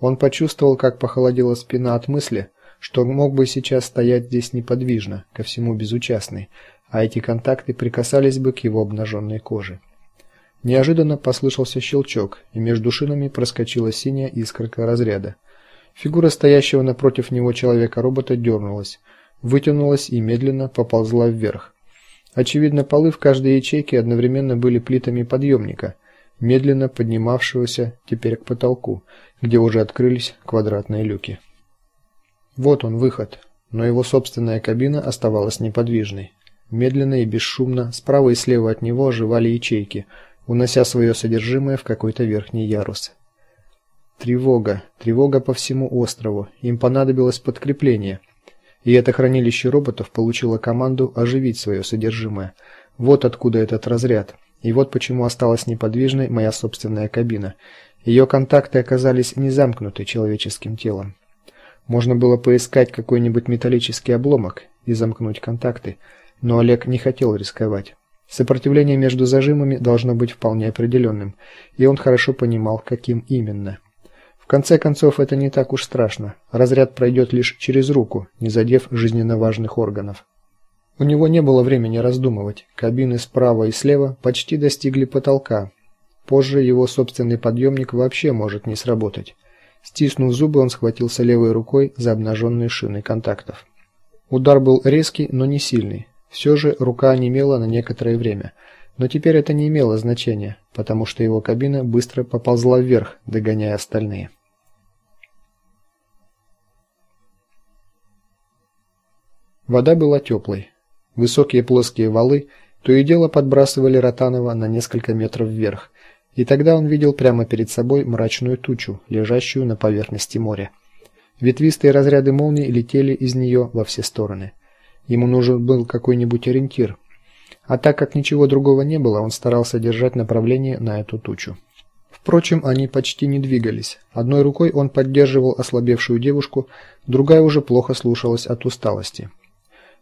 Он почувствовал, как похолодела спина от мысли, что мог бы сейчас стоять здесь неподвижно, ко всему безучастный, а эти контакты прикасались бы к его обнаженной коже. Неожиданно послышался щелчок, и между шинами проскочила синяя искорка разряда. Фигура стоящего напротив него человека-робота дернулась, вытянулась и медленно поползла вверх. Очевидно, полы в каждой ячейке одновременно были плитами подъемника, медленно поднимавшегося теперь к потолку, где уже открылись квадратные люки. Вот он выход, но его собственная кабина оставалась неподвижной. Медленно и бесшумно справа и слева от него оживали ячейки, унося свое содержимое в какой-то верхний ярус. Тревога, тревога по всему острову. Им понадобилось подкрепление. И это хранилище роботов получило команду оживить свое содержимое. Вот откуда этот разряд. И вот почему осталась неподвижной моя собственная кабина. Ее контакты оказались не замкнуты человеческим телом. Можно было поискать какой-нибудь металлический обломок и замкнуть контакты, но Олег не хотел рисковать. Сопротивление между зажимами должно быть вполне определенным, и он хорошо понимал, каким именно. В конце концов, это не так уж страшно. Разряд пройдет лишь через руку, не задев жизненно важных органов. У него не было времени раздумывать. Кабины справа и слева почти достигли потолка. Позже его собственный подъемник вообще может не сработать. Стиснув зубы, он схватился левой рукой за обнаженные шины контактов. Удар был резкий, но не сильный. Все же рука онемела на некоторое время. Но теперь это не имело значения, потому что его кабина быстро поползла вверх, догоняя остальные. Вода была теплой. Высокие плоские валы то и дело подбрасывали Ротанова на несколько метров вверх, и тогда он видел прямо перед собой мрачную тучу, лежащую на поверхности моря. Ветвистые разряды молний летели из нее во все стороны. Ему нужен был какой-нибудь ориентир. А так как ничего другого не было, он старался держать направление на эту тучу. Впрочем, они почти не двигались. Одной рукой он поддерживал ослабевшую девушку, другая уже плохо слушалась от усталости.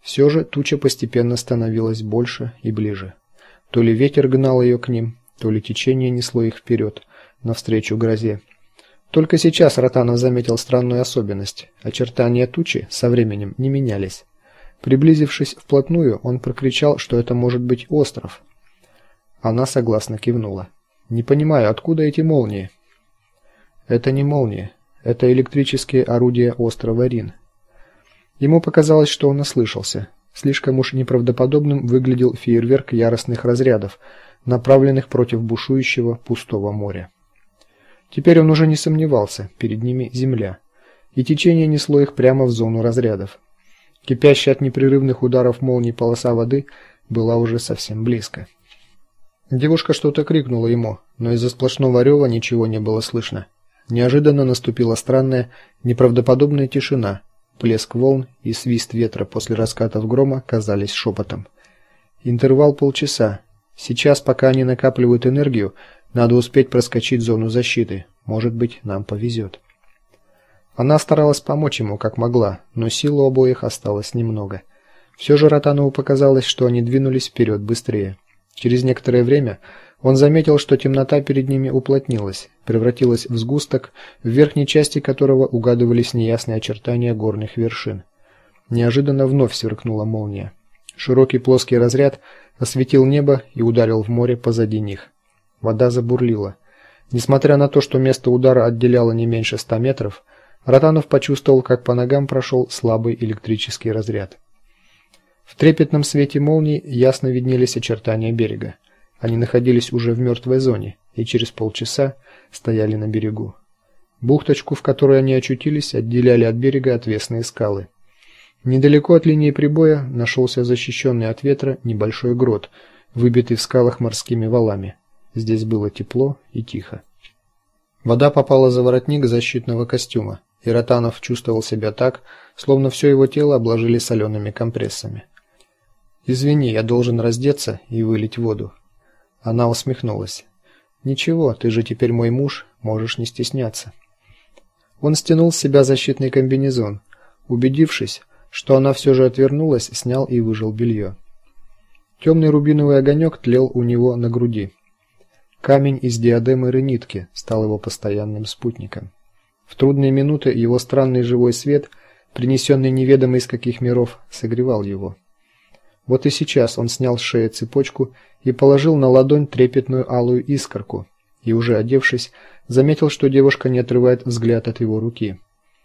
Все же туча постепенно становилась больше и ближе. То ли ветер гнал ее к ним, то ли течение несло их вперед, навстречу грозе. Только сейчас Ротанов заметил странную особенность. Очертания тучи со временем не менялись. Приблизившись вплотную, он прокричал, что это может быть остров. Она согласно кивнула. Не понимаю, откуда эти молнии? Это не молнии, это электрические орудия острова Рин. Ему показалось, что он ослышался. Слишком уж неправдоподобным выглядел фейерверк яростных разрядов, направленных против бушующего пустого моря. Теперь он уже не сомневался, перед ними земля, и течение несло их прямо в зону разрядов. Кипящая от непрерывных ударов молний полоса воды была уже совсем близко. Девушка что-то крикнула ему, но из-за сплошного рева ничего не было слышно. Неожиданно наступила странная, неправдоподобная тишина. Плеск волн и свист ветра после раскатов грома казались шепотом. Интервал полчаса. Сейчас, пока они накапливают энергию, надо успеть проскочить зону защиты. Может быть, нам повезет. Она старалась помочь ему как могла, но сил у обоих осталось немного. Все же Ротанову показалось, что они двинулись вперед быстрее. Через некоторое время он заметил, что темнота перед ними уплотнилась, превратилась в сгусток, в верхней части которого угадывались неясные очертания горных вершин. Неожиданно вновь сверкнула молния. Широкий плоский разряд осветил небо и ударил в море позади них. Вода забурлила. Несмотря на то, что место удара отделяло не меньше ста метров, Ротанов почувствовал, как по ногам прошел слабый электрический разряд. В трепетном свете молний ясно виднелись очертания берега. Они находились уже в мертвой зоне и через полчаса стояли на берегу. Бухточку, в которой они очутились, отделяли от берега отвесные скалы. Недалеко от линии прибоя нашелся защищенный от ветра небольшой грот, выбитый в скалах морскими валами. Здесь было тепло и тихо. Вода попала за воротник защитного костюма, и Ротанов чувствовал себя так, словно все его тело обложили солеными компрессами. Извини, я должен раздеться и вылить воду. Она усмехнулась. Ничего, ты же теперь мой муж, можешь не стесняться. Он стянул с себя защитный комбинезон, убедившись, что она все же отвернулась, снял и выжал белье. Темный рубиновый огонек тлел у него на груди. Камень из диадемы рынитки стал его постоянным спутником. В трудные минуты его странный живой свет, принесенный неведомо из каких миров, согревал его. Вот и сейчас он снял с шеи цепочку и положил на ладонь трепетную алую искорку, и уже одевшись, заметил, что девушка не отрывает взгляд от его руки.